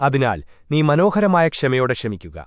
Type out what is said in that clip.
അതിനാൽ നീ മനോഹരമായ ക്ഷമയോടെ ക്ഷമിക്കുക